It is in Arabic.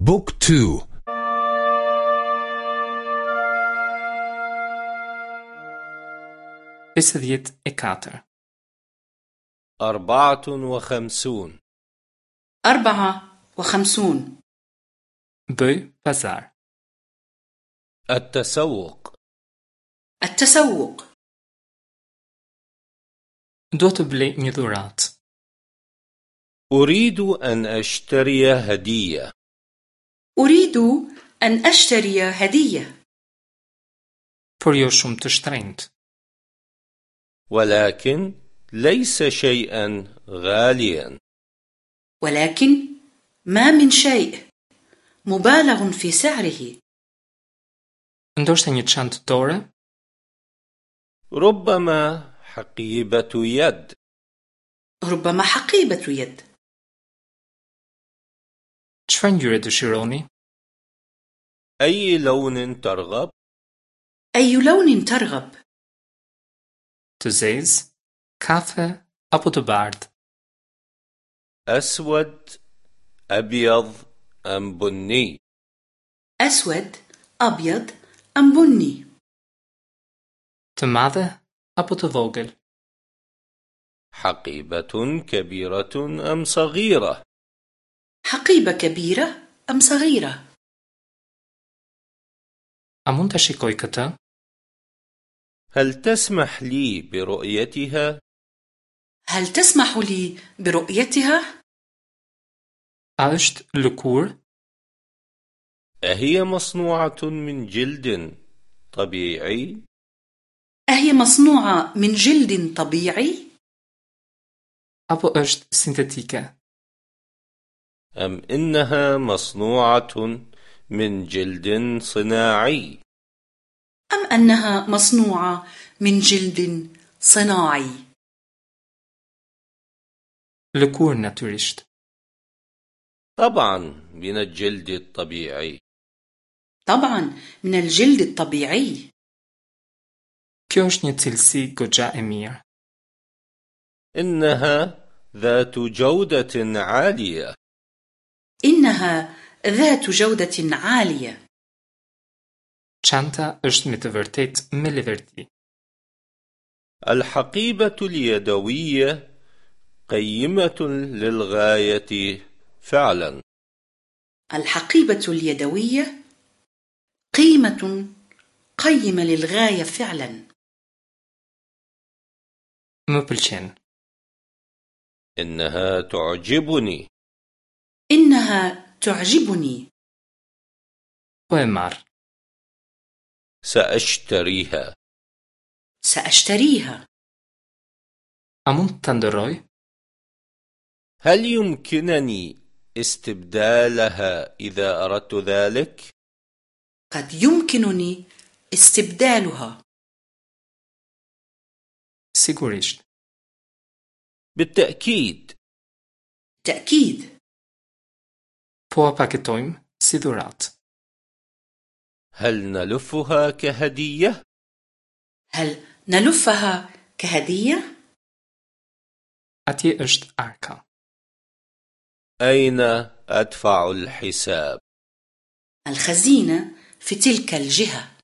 Book two. Pesëdhjetë e katër أربعة وخمسون. أربعة وخمسون. Bëj pazar. التسوق. التسوق. Dua të blej një dhuratë أريد أن أشتري هدية. أريد أن أشتري هدية. Por jo shumë të shtrenjtë. ولكن ليس شيئا غاليا. ولكن ما من شيء مبالغ في سعره. Ndoshta një çantë dore, ربما حقيبة يد. ربما حقيبة يد. Çfarë ngjyre dëshironi? أي لون ترغب؟ أي لون ترغب؟ Kafe apo të bardhë? أسود أبيض أم بني أسود أبيض أم بني apo të vogël? حقيبة كبيرة أم صغيرة حقيبة كبيرة أم صغيرة؟ Shikoj këtë? هل تسمح لي برؤيتها؟ هل تسمح لي برؤيتها؟ A është lëkurë? أهي مصنوعة من جلد طبيعي؟ أهي مصنوعة من جلد طبيعي؟ Apo është sintetike? أم إنها مصنوعة من جلد صناعي؟ أم أنها مصنوعة من جلد صناعي؟ Lëkurë natyrisht. طبعا من الجلد الطبيعي طبعا من الجلد الطبيعي cilësi goxha e mirë. إنها ذات جودة عالية إنها ذات جودة عالية Çanta është me të vërtetë me leverti. الحقيبة اليدوية قيمة للغاية فعلا الحقيبة اليدوية قيمة قيمة للغاية فعلا Më pëlqen. إنها تعجبني إنها تعجبني marr. سأشتريها سأشتريها ta ndërroj? هل يمكنني استبدالها إذا أردت ذلك؟ قد يمكنني استبدالها Sigurisht. بالتأكيد تأكيد Po a paketojmë si dhuratë. هل نلفها كهدية؟ هل نلفها كهدية؟ Atje është arka. أين أدفع الحساب؟ الخزينة في تلك الجهة